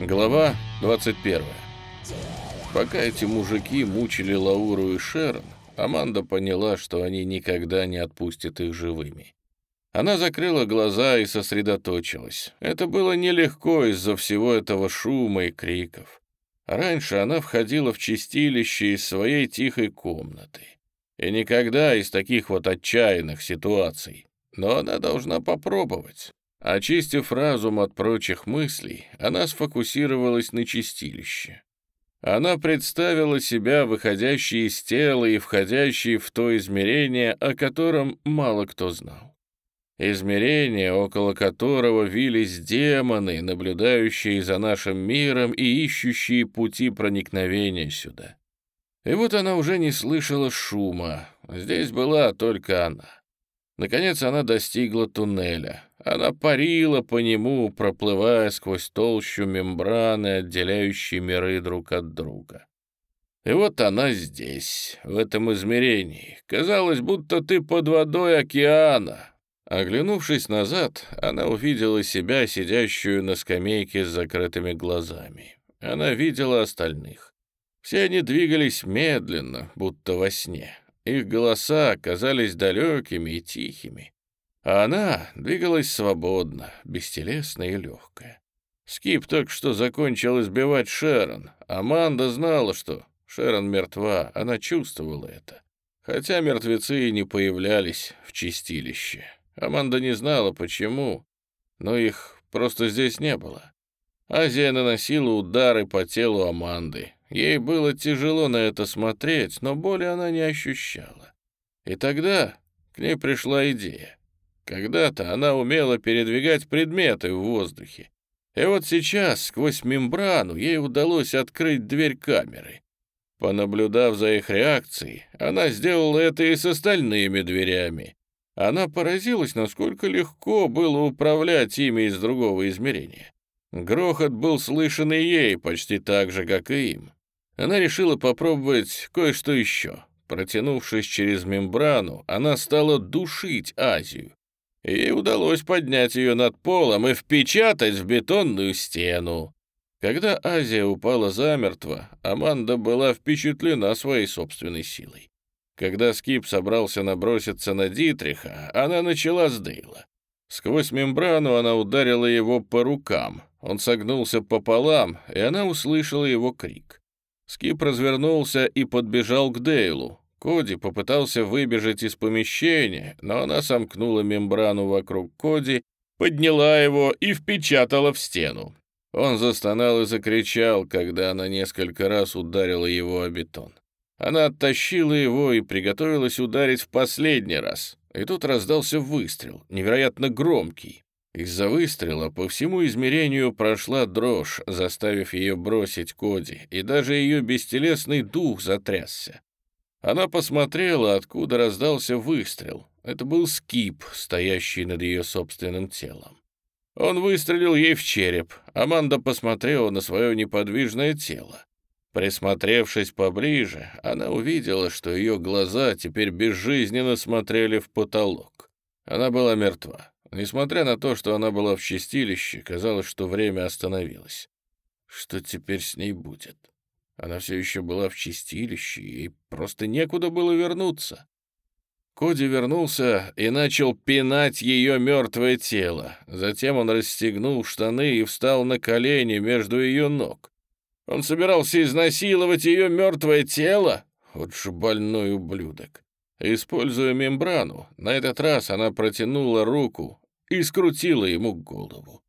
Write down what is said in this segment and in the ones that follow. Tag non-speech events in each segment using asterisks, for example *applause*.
Глава 21 Пока эти мужики мучили Лауру и Шерон, Аманда поняла, что они никогда не отпустят их живыми. Она закрыла глаза и сосредоточилась. Это было нелегко из-за всего этого шума и криков. Раньше она входила в чистилище из своей тихой комнаты. И никогда из таких вот отчаянных ситуаций. Но она должна попробовать. Очистив разум от прочих мыслей, она сфокусировалась на чистилище. Она представила себя выходящей из тела и входящей в то измерение, о котором мало кто знал. Измерение, около которого вились демоны, наблюдающие за нашим миром и ищущие пути проникновения сюда. И вот она уже не слышала шума, здесь была только она. Наконец она достигла туннеля. Она парила по нему, проплывая сквозь толщу мембраны, отделяющие миры друг от друга. И вот она здесь, в этом измерении. Казалось, будто ты под водой океана. Оглянувшись назад, она увидела себя, сидящую на скамейке с закрытыми глазами. Она видела остальных. Все они двигались медленно, будто во сне. Их голоса казались далекими и тихими. А она двигалась свободно, бестелесная и легкая. Скип только что закончил избивать Шерон. Аманда знала, что Шерон мертва, она чувствовала это. Хотя мертвецы и не появлялись в чистилище. Аманда не знала, почему, но их просто здесь не было. Азия наносила удары по телу Аманды. Ей было тяжело на это смотреть, но боли она не ощущала. И тогда к ней пришла идея. Когда-то она умела передвигать предметы в воздухе. И вот сейчас, сквозь мембрану, ей удалось открыть дверь камеры. Понаблюдав за их реакцией, она сделала это и с остальными дверями. Она поразилась, насколько легко было управлять ими из другого измерения. Грохот был слышен и ей почти так же, как и им. Она решила попробовать кое-что еще. Протянувшись через мембрану, она стала душить Азию. Ей удалось поднять ее над полом и впечатать в бетонную стену. Когда Азия упала замертво, Аманда была впечатлена своей собственной силой. Когда Скип собрался наброситься на Дитриха, она начала с Дейла. Сквозь мембрану она ударила его по рукам. Он согнулся пополам, и она услышала его крик. Скип развернулся и подбежал к Дейлу. Коди попытался выбежать из помещения, но она сомкнула мембрану вокруг Коди, подняла его и впечатала в стену. Он застонал и закричал, когда она несколько раз ударила его о бетон. Она оттащила его и приготовилась ударить в последний раз. И тут раздался выстрел, невероятно громкий. Из-за выстрела по всему измерению прошла дрожь, заставив ее бросить Коди, и даже ее бестелесный дух затрясся. Она посмотрела, откуда раздался выстрел. Это был скип, стоящий над ее собственным телом. Он выстрелил ей в череп. Аманда посмотрела на свое неподвижное тело. Присмотревшись поближе, она увидела, что ее глаза теперь безжизненно смотрели в потолок. Она была мертва. Несмотря на то, что она была в чистилище, казалось, что время остановилось. Что теперь с ней будет? Она все еще была в чистилище, и просто некуда было вернуться. Коди вернулся и начал пинать ее мертвое тело. Затем он расстегнул штаны и встал на колени между ее ног. Он собирался изнасиловать ее мертвое тело? Вот же больной ублюдок. Используя мембрану, на этот раз она протянула руку и скрутила ему голову.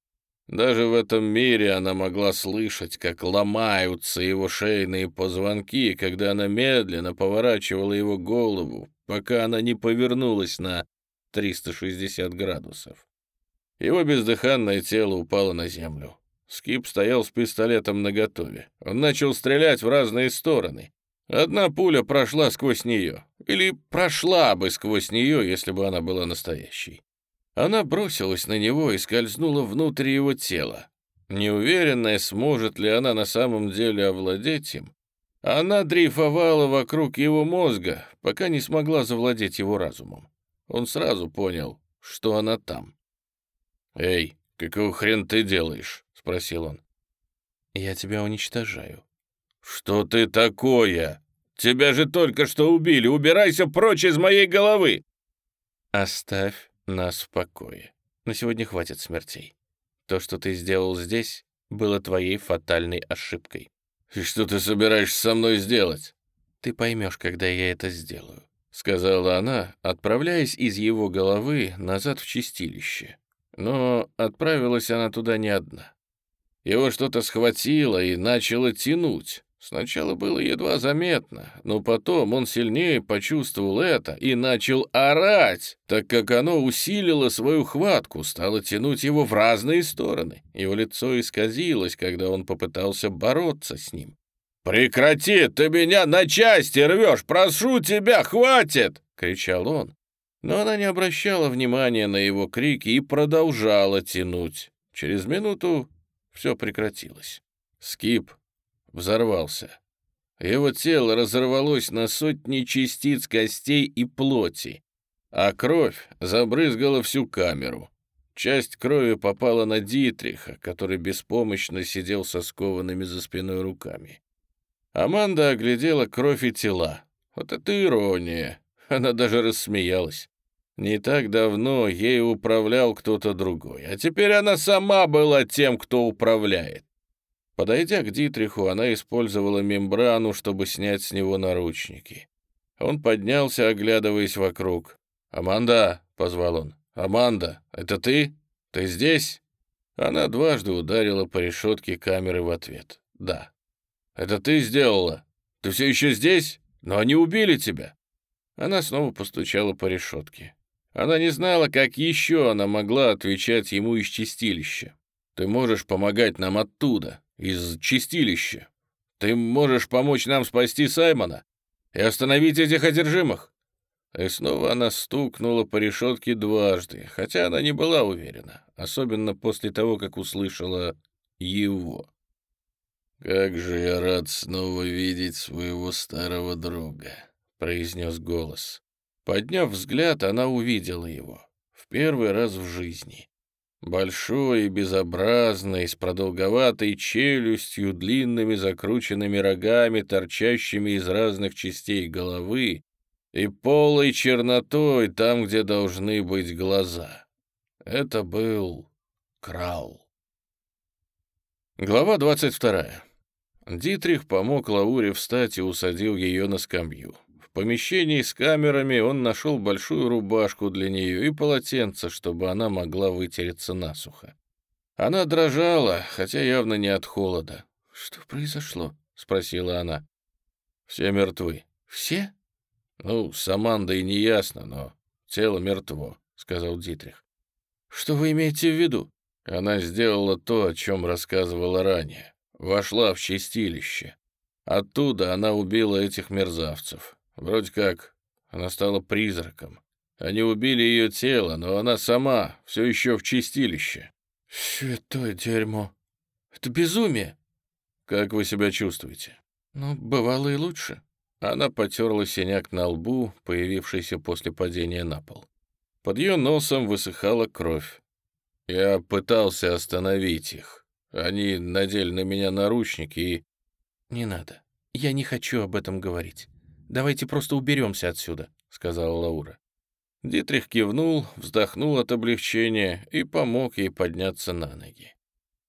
Даже в этом мире она могла слышать, как ломаются его шейные позвонки, когда она медленно поворачивала его голову, пока она не повернулась на 360 градусов. Его бездыханное тело упало на землю. Скип стоял с пистолетом наготове. Он начал стрелять в разные стороны. Одна пуля прошла сквозь нее. Или прошла бы сквозь нее, если бы она была настоящей. Она бросилась на него и скользнула внутрь его тела. Неуверенная, сможет ли она на самом деле овладеть им, она дрейфовала вокруг его мозга, пока не смогла завладеть его разумом. Он сразу понял, что она там. «Эй, какого хрен ты делаешь?» — спросил он. «Я тебя уничтожаю». «Что ты такое? Тебя же только что убили! Убирайся прочь из моей головы!» «Оставь нас в покое. На сегодня хватит смертей. То, что ты сделал здесь, было твоей фатальной ошибкой. «И что ты собираешься со мной сделать?» «Ты поймешь, когда я это сделаю», — сказала она, отправляясь из его головы назад в чистилище. Но отправилась она туда не одна. Его что-то схватило и начало тянуть. Сначала было едва заметно, но потом он сильнее почувствовал это и начал орать, так как оно усилило свою хватку, стало тянуть его в разные стороны. Его лицо исказилось, когда он попытался бороться с ним. «Прекрати, ты меня на части рвешь! Прошу тебя, хватит!» — кричал он. Но она не обращала внимания на его крики и продолжала тянуть. Через минуту все прекратилось. Скип взорвался. Его тело разорвалось на сотни частиц костей и плоти, а кровь забрызгала всю камеру. Часть крови попала на Дитриха, который беспомощно сидел со скованными за спиной руками. Аманда оглядела кровь и тела. Вот это ирония. Она даже рассмеялась. Не так давно ей управлял кто-то другой, а теперь она сама была тем, кто управляет. Подойдя к Дитриху, она использовала мембрану, чтобы снять с него наручники. Он поднялся, оглядываясь вокруг. «Аманда!» — позвал он. «Аманда, это ты? Ты здесь?» Она дважды ударила по решетке камеры в ответ. «Да». «Это ты сделала? Ты все еще здесь? Но они убили тебя!» Она снова постучала по решетке. Она не знала, как еще она могла отвечать ему из чистилища. «Ты можешь помогать нам оттуда из чистилища. Ты можешь помочь нам спасти Саймона и остановить этих одержимых?» И снова она стукнула по решетке дважды, хотя она не была уверена, особенно после того, как услышала его. «Как же я рад снова видеть своего старого друга», — произнес голос. Подняв взгляд, она увидела его. В первый раз в жизни. Большой и безобразный, с продолговатой челюстью, длинными закрученными рогами, торчащими из разных частей головы, и полой чернотой там, где должны быть глаза. Это был Крал. Глава 22. Дитрих помог Лауре встать и усадил ее на скамью помещении с камерами он нашел большую рубашку для нее и полотенце, чтобы она могла вытереться насухо. Она дрожала, хотя явно не от холода. «Что произошло?» — спросила она. «Все мертвы». «Все?» «Ну, с Амандой неясно, но тело мертво», — сказал Дитрих. «Что вы имеете в виду?» Она сделала то, о чем рассказывала ранее. Вошла в чистилище. Оттуда она убила этих мерзавцев. Вроде как она стала призраком. Они убили ее тело, но она сама все еще в чистилище. Святое дерьмо. Это безумие. Как вы себя чувствуете? Ну, бывало и лучше. Она потерла синяк на лбу, появившийся после падения на пол. Под ее носом высыхала кровь. Я пытался остановить их. Они надели на меня наручники и... «Не надо. Я не хочу об этом говорить. Давайте просто уберемся отсюда», — сказала Лаура. Дитрих кивнул, вздохнул от облегчения и помог ей подняться на ноги.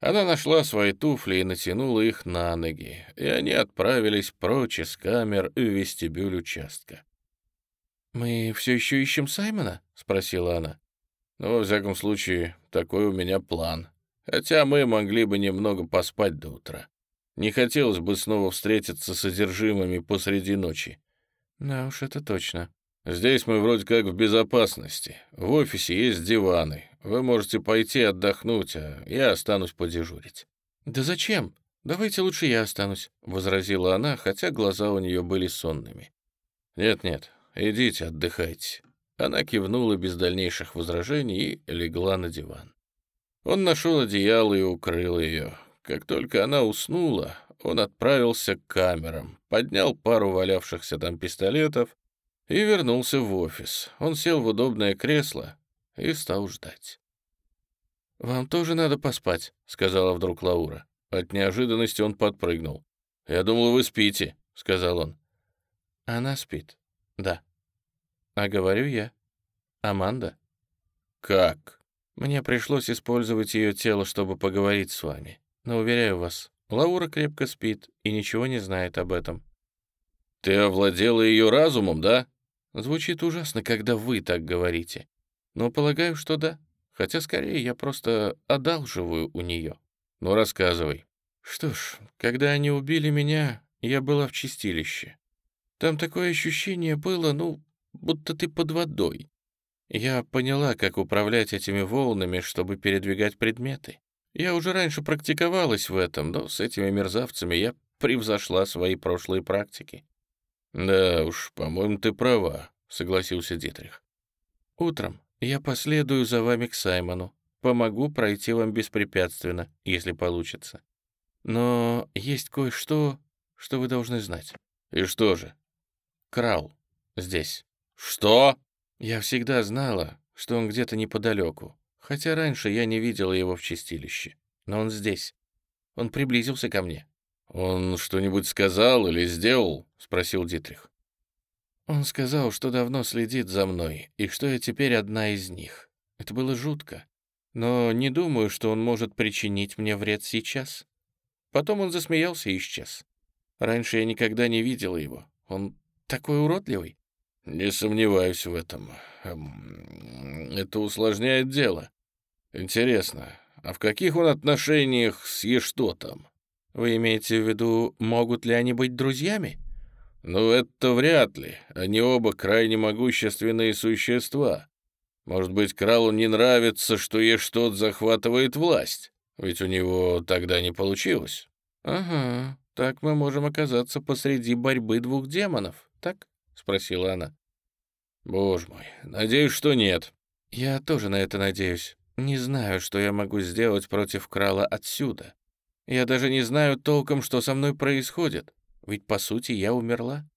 Она нашла свои туфли и натянула их на ноги, и они отправились прочь из камер в вестибюль участка. «Мы все еще ищем Саймона?» — спросила она. «Ну, во всяком случае, такой у меня план. Хотя мы могли бы немного поспать до утра. Не хотелось бы снова встретиться с содержимыми посреди ночи. «Да уж, это точно». «Здесь мы вроде как в безопасности. В офисе есть диваны. Вы можете пойти отдохнуть, а я останусь подежурить». «Да зачем? Давайте лучше я останусь», — возразила она, хотя глаза у нее были сонными. «Нет-нет, идите, отдыхайте». Она кивнула без дальнейших возражений и легла на диван. Он нашел одеяло и укрыл ее. Как только она уснула, он отправился к камерам, поднял пару валявшихся там пистолетов и вернулся в офис. Он сел в удобное кресло и стал ждать. «Вам тоже надо поспать», — сказала вдруг Лаура. От неожиданности он подпрыгнул. «Я думал, вы спите», — сказал он. «Она спит, да. А говорю я. Аманда». «Как?» «Мне пришлось использовать ее тело, чтобы поговорить с вами. Но, уверяю вас, Лаура крепко спит и ничего не знает об этом». «Ты овладела ее разумом, да?» Звучит ужасно, когда вы так говорите. Но полагаю, что да. Хотя скорее я просто одалживаю у нее. Ну, рассказывай. Что ж, когда они убили меня, я была в чистилище. Там такое ощущение было, ну, будто ты под водой. Я поняла, как управлять этими волнами, чтобы передвигать предметы. Я уже раньше практиковалась в этом, но с этими мерзавцами я превзошла свои прошлые практики. «Да уж, по-моему, ты права», — согласился Дитрих. «Утром я последую за вами к Саймону. Помогу пройти вам беспрепятственно, если получится. Но есть кое-что, что вы должны знать». «И что же?» «Крал. Здесь». «Что?» «Я всегда знала, что он где-то неподалеку, хотя раньше я не видела его в чистилище. Но он здесь. Он приблизился ко мне. «Он что-нибудь сказал или сделал?» — спросил Дитрих. «Он сказал, что давно следит за мной, и что я теперь одна из них. Это было жутко. Но не думаю, что он может причинить мне вред сейчас». Потом он засмеялся и исчез. Раньше я никогда не видела его. Он такой уродливый. «Не сомневаюсь в этом. Эм, это усложняет дело. Интересно, а в каких он отношениях с Ештотом?» Вы имеете в виду, могут ли они быть друзьями? Ну, это вряд ли. Они оба крайне могущественные существа. Может быть, Кралу не нравится, что Ештот захватывает власть? Ведь у него тогда не получилось. Ага, так мы можем оказаться посреди борьбы двух демонов, так? Спросила она. Боже мой, надеюсь, что нет. Я тоже на это надеюсь. Не знаю, что я могу сделать против Крала отсюда. Я даже не знаю толком, что со мной происходит, ведь, по сути, я умерла.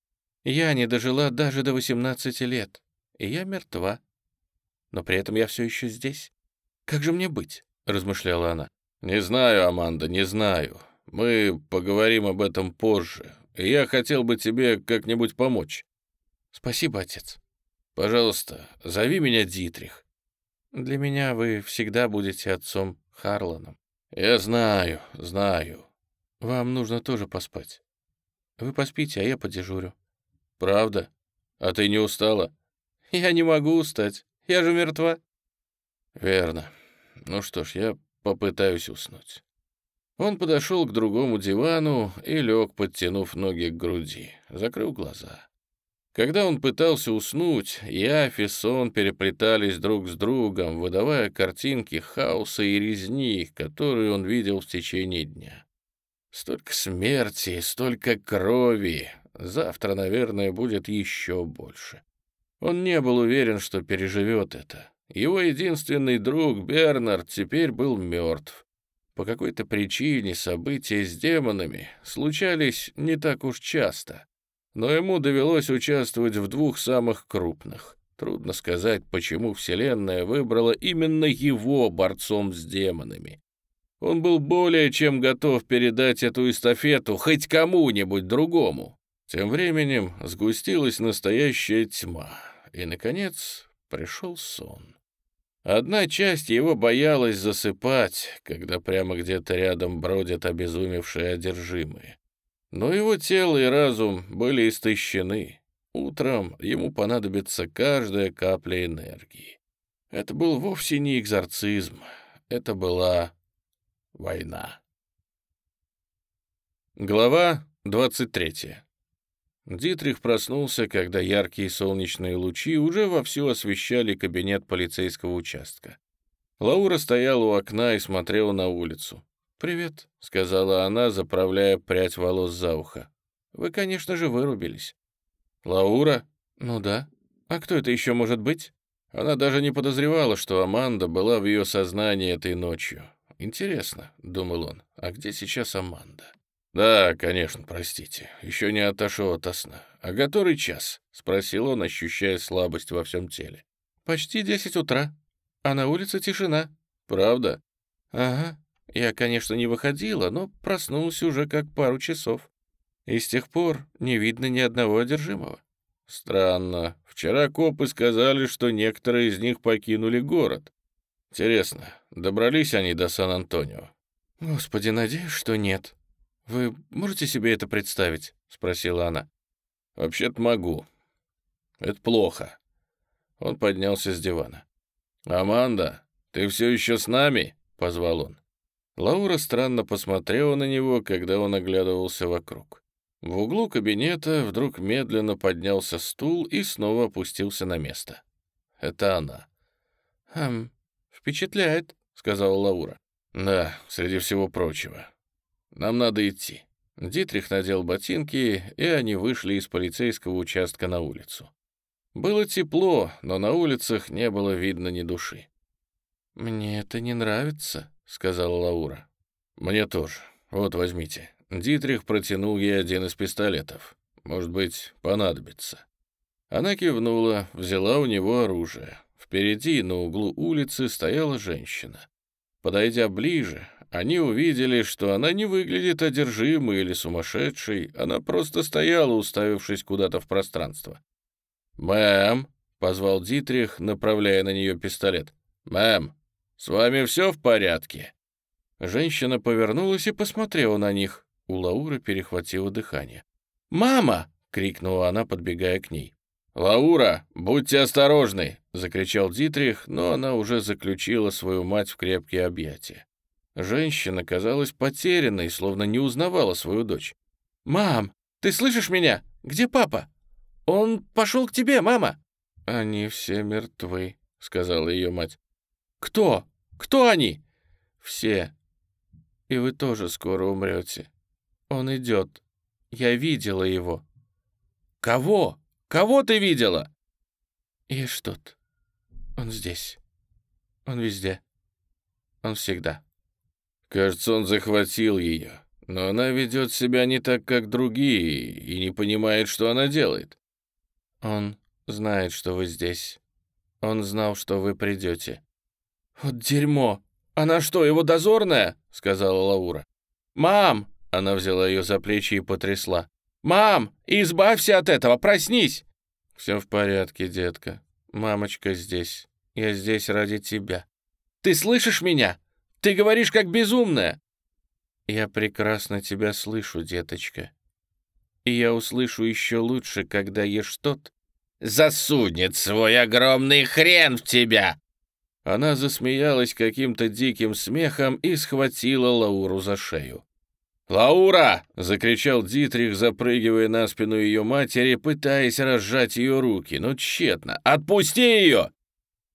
Я не дожила даже до 18 лет, и я мертва. Но при этом я все еще здесь. Как же мне быть?» — размышляла она. «Не знаю, Аманда, не знаю. Мы поговорим об этом позже. И я хотел бы тебе как-нибудь помочь». «Спасибо, отец». «Пожалуйста, зови меня Дитрих». «Для меня вы всегда будете отцом Харланом». «Я знаю, знаю. Вам нужно тоже поспать. Вы поспите, а я подежурю». «Правда? А ты не устала?» «Я не могу устать. Я же мертва». «Верно. Ну что ж, я попытаюсь уснуть». Он подошел к другому дивану и лег, подтянув ноги к груди, закрыл глаза. Когда он пытался уснуть, явь и сон переплетались друг с другом, выдавая картинки хаоса и резни, которые он видел в течение дня. Столько смерти, столько крови. Завтра, наверное, будет еще больше. Он не был уверен, что переживет это. Его единственный друг Бернард теперь был мертв. По какой-то причине события с демонами случались не так уж часто но ему довелось участвовать в двух самых крупных. Трудно сказать, почему Вселенная выбрала именно его борцом с демонами. Он был более чем готов передать эту эстафету хоть кому-нибудь другому. Тем временем сгустилась настоящая тьма, и, наконец, пришел сон. Одна часть его боялась засыпать, когда прямо где-то рядом бродят обезумевшие одержимые. Но его тело и разум были истощены. Утром ему понадобится каждая капля энергии. Это был вовсе не экзорцизм, это была война. Глава 23. Дитрих проснулся, когда яркие солнечные лучи уже вовсю освещали кабинет полицейского участка. Лаура стояла у окна и смотрела на улицу. «Привет», — сказала она, заправляя прядь волос за ухо. «Вы, конечно же, вырубились». «Лаура?» «Ну да. А кто это еще может быть?» Она даже не подозревала, что Аманда была в ее сознании этой ночью. «Интересно», — думал он, — «а где сейчас Аманда?» «Да, конечно, простите, еще не отошел от сна. А который час?» — спросил он, ощущая слабость во всем теле. «Почти десять утра, а на улице тишина». «Правда?» «Ага. Я, конечно, не выходила, но проснулась уже как пару часов. И с тех пор не видно ни одного одержимого». «Странно. Вчера копы сказали, что некоторые из них покинули город. Интересно, добрались они до Сан-Антонио?» «Господи, надеюсь, что нет», «Вы можете себе это представить?» — спросила она. «Вообще-то могу. Это плохо». Он поднялся с дивана. «Аманда, ты все еще с нами?» — позвал он. Лаура странно посмотрела на него, когда он оглядывался вокруг. В углу кабинета вдруг медленно поднялся стул и снова опустился на место. Это она. «Хм, впечатляет», — сказала Лаура. «Да, среди всего прочего. Нам надо идти». Дитрих надел ботинки, и они вышли из полицейского участка на улицу. Было тепло, но на улицах не было видно ни души. «Мне это не нравится», — сказала Лаура. «Мне тоже. Вот, возьмите». Дитрих протянул ей один из пистолетов. «Может быть, понадобится». Она кивнула, взяла у него оружие. Впереди, на углу улицы, стояла женщина. Подойдя ближе, они увидели, что она не выглядит одержимой или сумасшедшей, она просто стояла, уставившись куда-то в пространство. «Мэм», — позвал Дитрих, направляя на нее пистолет. «Мэм, с вами все в порядке?» Женщина повернулась и посмотрела на них. У Лауры перехватило дыхание. «Мама!» — крикнула она, подбегая к ней. «Лаура, будьте осторожны!» — закричал Дитрих, но она уже заключила свою мать в крепкие объятия. Женщина казалась потерянной, словно не узнавала свою дочь. «Мам, ты слышишь меня? Где папа? Он пошел к тебе, мама!» «Они все мертвы», — сказала ее мать. «Кто? Кто они?» «Все. И вы тоже скоро умрете. Он идет. Я видела его». «Кого? Кого ты видела?» «Ешь тут. Он здесь. Он везде. Он всегда». Кажется, он захватил ее, но она ведет себя не так, как другие, и не понимает, что она делает. Он знает, что вы здесь. Он знал, что вы придете. «Вот дерьмо! Она что, его дозорная?» — сказала Лаура. «Мам!» — она взяла ее за плечи и потрясла. «Мам, избавься от этого, проснись!» «Все в порядке, детка. Мамочка здесь. Я здесь ради тебя». «Ты слышишь меня? Ты говоришь как безумная!» «Я прекрасно тебя слышу, деточка. И я услышу еще лучше, когда ешь тот...» «Засунет свой огромный хрен в тебя!» Она засмеялась каким-то диким смехом и схватила Лауру за шею. «Лаура!» — закричал Дитрих, запрыгивая на спину ее матери, пытаясь разжать ее руки, но тщетно. «Отпусти ее!»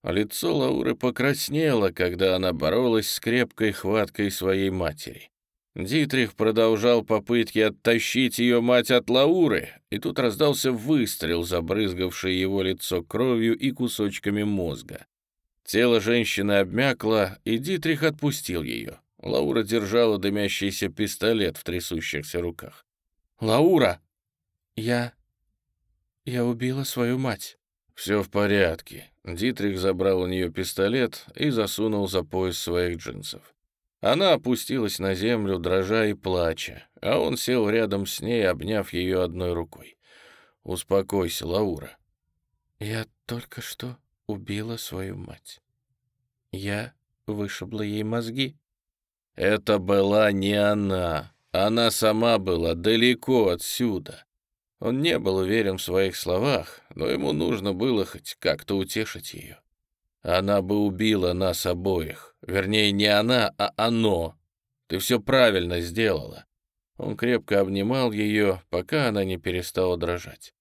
Лицо Лауры покраснело, когда она боролась с крепкой хваткой своей матери. Дитрих продолжал попытки оттащить ее мать от Лауры, и тут раздался выстрел, забрызгавший его лицо кровью и кусочками мозга. Тело женщины обмякло, и Дитрих отпустил ее. Лаура держала дымящийся пистолет в трясущихся руках. «Лаура! Я... я убила свою мать». «Все в порядке». Дитрих забрал у нее пистолет и засунул за пояс своих джинсов. Она опустилась на землю, дрожа и плача, а он сел рядом с ней, обняв ее одной рукой. «Успокойся, Лаура». «Я только что убила свою мать. Я вышибла ей мозги». «Это была не она. Она сама была далеко отсюда. Он не был уверен в своих словах, но ему нужно было хоть как-то утешить ее. Она бы убила нас обоих. Вернее, не она, а оно. Ты все правильно сделала. Он крепко обнимал ее, пока она не перестала дрожать.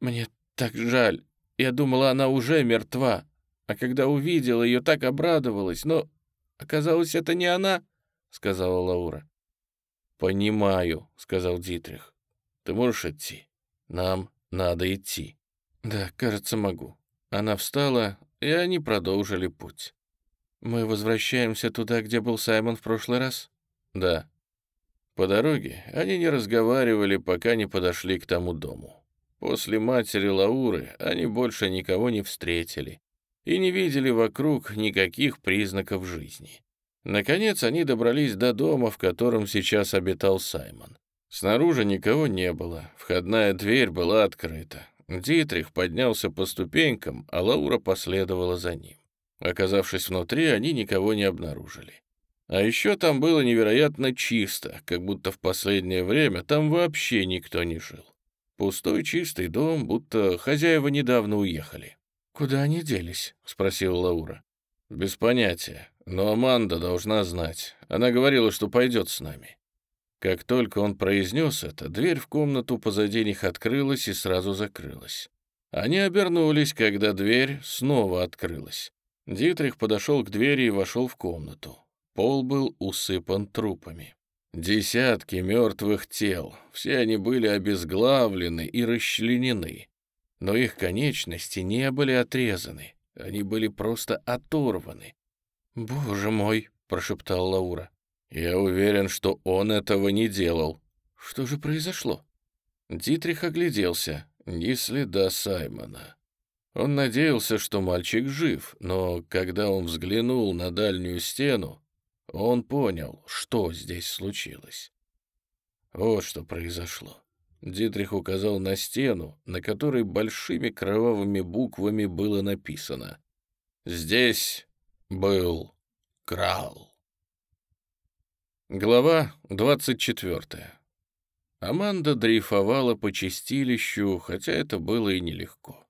«Мне так жаль. Я думала, она уже мертва. А когда увидела ее, так обрадовалась. Но оказалось, это не она», — сказала Лаура. «Понимаю», — сказал Дитрих. Ты можешь идти? Нам надо идти». «Да, кажется, могу». Она встала и они продолжили путь. «Мы возвращаемся туда, где был Саймон в прошлый раз?» «Да». По дороге они не разговаривали, пока не подошли к тому дому. После матери Лауры они больше никого не встретили и не видели вокруг никаких признаков жизни. Наконец они добрались до дома, в котором сейчас обитал Саймон. Снаружи никого не было, входная дверь была открыта. Дитрих поднялся по ступенькам, а Лаура последовала за ним. Оказавшись внутри, они никого не обнаружили. А еще там было невероятно чисто, как будто в последнее время там вообще никто не жил. Пустой чистый дом, будто хозяева недавно уехали. «Куда они делись?» — спросила Лаура. «Без понятия. Но Аманда должна знать. Она говорила, что пойдет с нами». Как только он произнес это, дверь в комнату позади них открылась и сразу закрылась. Они обернулись, когда дверь снова открылась. Дитрих подошел к двери и вошел в комнату. Пол был усыпан трупами. Десятки мертвых тел, все они были обезглавлены и расчленены. Но их конечности не были отрезаны, они были просто оторваны. «Боже мой!» — прошептал Лаура. «Я уверен, что он этого не делал». «Что же произошло?» Дитрих огляделся. Ни следа Саймона. Он надеялся, что мальчик жив, но когда он взглянул на дальнюю стену, он понял, что здесь случилось. Вот что произошло. Дитрих указал на стену, на которой большими кровавыми буквами было написано «Здесь был крал. Глава 24. Аманда дрейфовала по чистилищу, хотя это было и нелегко.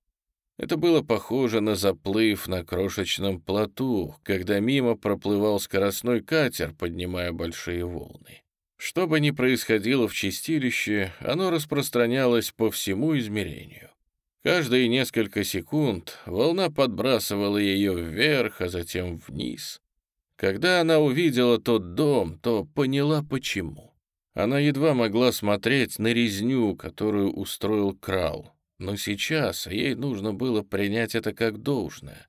Это было похоже на заплыв на крошечном плоту, когда мимо проплывал скоростной катер, поднимая большие волны. Что бы ни происходило в чистилище, оно распространялось по всему измерению. Каждые несколько секунд волна подбрасывала ее вверх, а затем вниз. Когда она увидела тот дом, то поняла, почему. Она едва могла смотреть на резню, которую устроил Крал, но сейчас ей нужно было принять это как должное.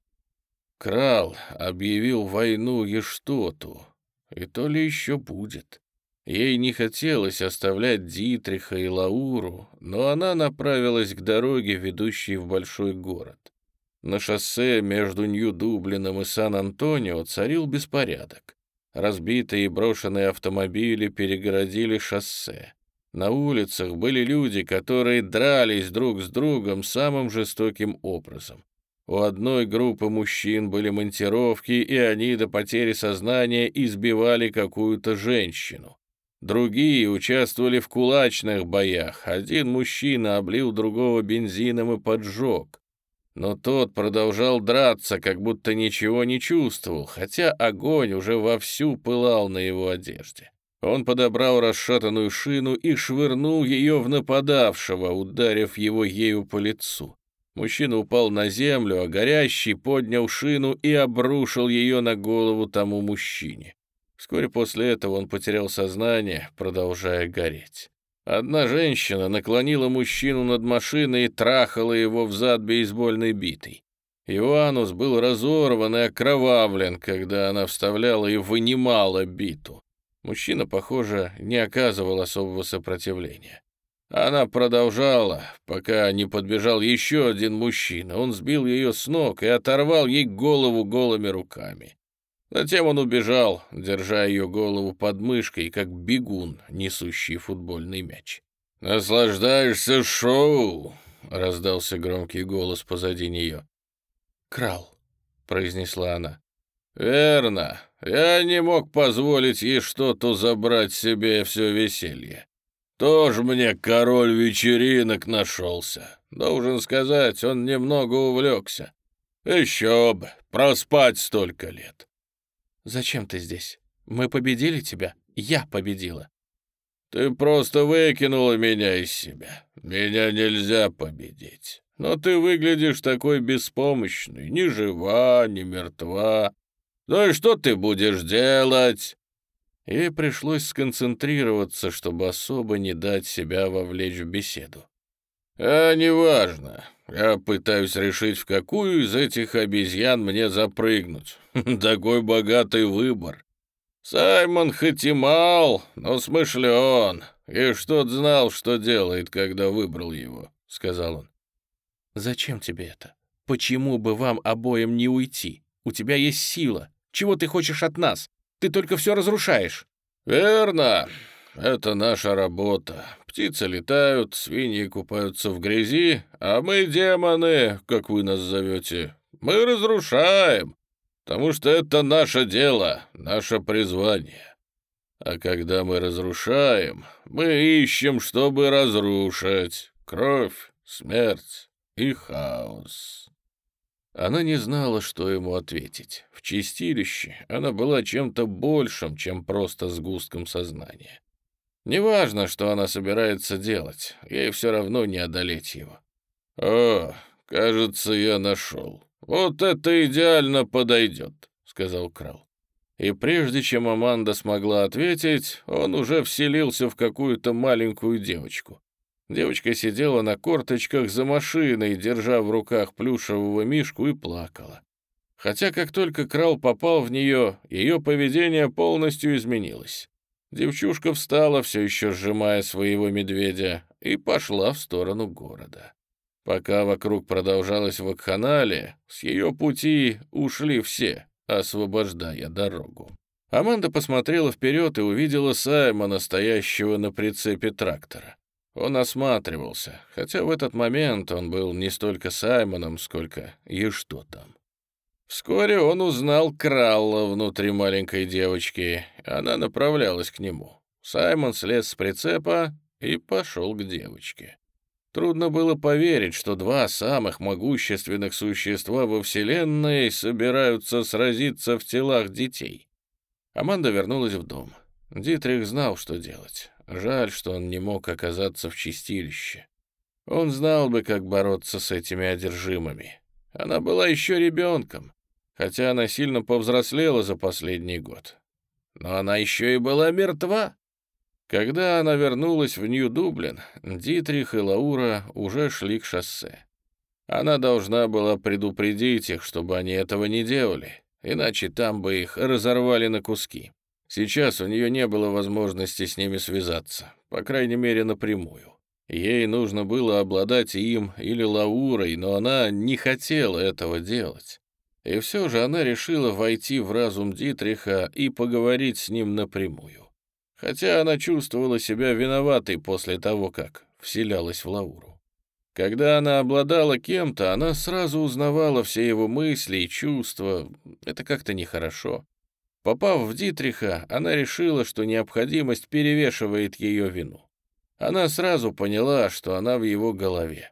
Крал объявил войну Ештоту, и то ли еще будет. Ей не хотелось оставлять Дитриха и Лауру, но она направилась к дороге, ведущей в большой город. На шоссе между Нью-Дублином и Сан-Антонио царил беспорядок. Разбитые и брошенные автомобили перегородили шоссе. На улицах были люди, которые дрались друг с другом самым жестоким образом. У одной группы мужчин были монтировки, и они до потери сознания избивали какую-то женщину. Другие участвовали в кулачных боях. Один мужчина облил другого бензином и поджег. Но тот продолжал драться, как будто ничего не чувствовал, хотя огонь уже вовсю пылал на его одежде. Он подобрал расшатанную шину и швырнул ее в нападавшего, ударив его ею по лицу. Мужчина упал на землю, а горящий поднял шину и обрушил ее на голову тому мужчине. Вскоре после этого он потерял сознание, продолжая гореть. Одна женщина наклонила мужчину над машиной и трахала его в зад бейсбольной битой. Его был разорван и окровавлен, когда она вставляла и вынимала биту. Мужчина, похоже, не оказывал особого сопротивления. Она продолжала, пока не подбежал еще один мужчина. Он сбил ее с ног и оторвал ей голову голыми руками. Затем он убежал, держа ее голову под мышкой, как бегун, несущий футбольный мяч. «Наслаждаешься шоу!» — раздался громкий голос позади нее. «Крал», — произнесла она. «Верно. Я не мог позволить ей что-то забрать себе все веселье. Тоже мне король вечеринок нашелся. Должен сказать, он немного увлекся. Еще бы, проспать столько лет. «Зачем ты здесь? Мы победили тебя? Я победила». «Ты просто выкинула меня из себя. Меня нельзя победить. Но ты выглядишь такой беспомощный, ни жива, ни мертва. Ну и что ты будешь делать?» Ей пришлось сконцентрироваться, чтобы особо не дать себя вовлечь в беседу. А неважно. Я пытаюсь решить, в какую из этих обезьян мне запрыгнуть. *laughs* Такой богатый выбор. Саймон хоть и мал, но смышлен, и что-то знал, что делает, когда выбрал его», — сказал он. «Зачем тебе это? Почему бы вам обоим не уйти? У тебя есть сила. Чего ты хочешь от нас? Ты только все разрушаешь». «Верно. Это наша работа. Птицы летают, свиньи купаются в грязи, а мы, демоны, как вы нас зовете, мы разрушаем, потому что это наше дело, наше призвание. А когда мы разрушаем, мы ищем, чтобы разрушить. Кровь, смерть и хаос. Она не знала, что ему ответить. В чистилище она была чем-то большим, чем просто сгустком сознания. Неважно, что она собирается делать, ей все равно не одолеть его. «О, кажется, я нашел. Вот это идеально подойдет», — сказал Крал. И прежде чем Аманда смогла ответить, он уже вселился в какую-то маленькую девочку. Девочка сидела на корточках за машиной, держа в руках плюшевого мишку и плакала. Хотя как только Крал попал в нее, ее поведение полностью изменилось. Девчушка встала, все еще сжимая своего медведя, и пошла в сторону города. Пока вокруг продолжалась вакханалия, с ее пути ушли все, освобождая дорогу. Аманда посмотрела вперед и увидела Саймона, стоящего на прицепе трактора. Он осматривался, хотя в этот момент он был не столько Саймоном, сколько и что там. Вскоре он узнал Кралла внутри маленькой девочки. Она направлялась к нему. Саймон слез с прицепа и пошел к девочке. Трудно было поверить, что два самых могущественных существа во Вселенной собираются сразиться в телах детей. Аманда вернулась в дом. Дитрих знал, что делать. Жаль, что он не мог оказаться в чистилище. Он знал бы, как бороться с этими одержимыми. Она была еще ребенком хотя она сильно повзрослела за последний год. Но она еще и была мертва. Когда она вернулась в Нью-Дублин, Дитрих и Лаура уже шли к шоссе. Она должна была предупредить их, чтобы они этого не делали, иначе там бы их разорвали на куски. Сейчас у нее не было возможности с ними связаться, по крайней мере, напрямую. Ей нужно было обладать им или Лаурой, но она не хотела этого делать. И все же она решила войти в разум Дитриха и поговорить с ним напрямую. Хотя она чувствовала себя виноватой после того, как вселялась в Лауру. Когда она обладала кем-то, она сразу узнавала все его мысли и чувства. Это как-то нехорошо. Попав в Дитриха, она решила, что необходимость перевешивает ее вину. Она сразу поняла, что она в его голове.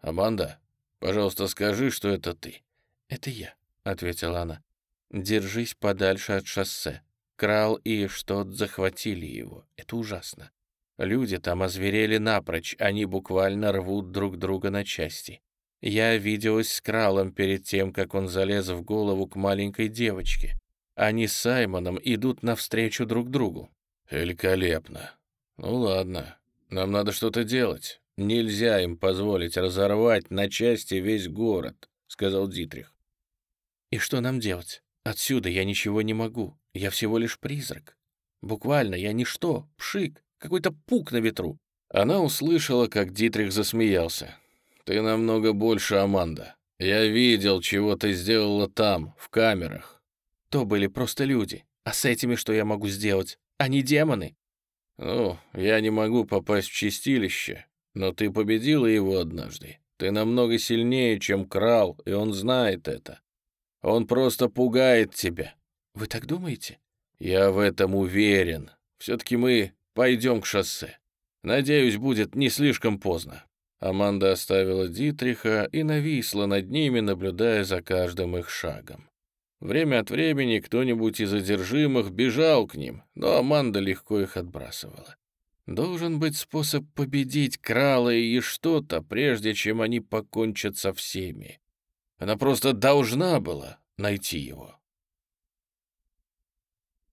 «Аманда, пожалуйста, скажи, что это ты». «Это я», — ответила она. «Держись подальше от шоссе. Крал и Штот захватили его. Это ужасно. Люди там озверели напрочь, они буквально рвут друг друга на части. Я виделась с Кралом перед тем, как он залез в голову к маленькой девочке. Они с Саймоном идут навстречу друг другу». «Великолепно. Ну ладно, нам надо что-то делать. Нельзя им позволить разорвать на части весь город», — сказал Дитрих. И что нам делать? Отсюда я ничего не могу. Я всего лишь призрак. Буквально я ничто, пшик, какой-то пук на ветру. Она услышала, как Дитрих засмеялся. «Ты намного больше, Аманда. Я видел, чего ты сделала там, в камерах». То были просто люди. А с этими что я могу сделать? Они демоны. «Ну, я не могу попасть в чистилище, но ты победила его однажды. Ты намного сильнее, чем Крал, и он знает это. Он просто пугает тебя». «Вы так думаете?» «Я в этом уверен. Все-таки мы пойдем к шоссе. Надеюсь, будет не слишком поздно». Аманда оставила Дитриха и нависла над ними, наблюдая за каждым их шагом. Время от времени кто-нибудь из одержимых бежал к ним, но Аманда легко их отбрасывала. Должен быть способ победить Крала и что-то, прежде чем они покончат со всеми. Она просто должна была найти его.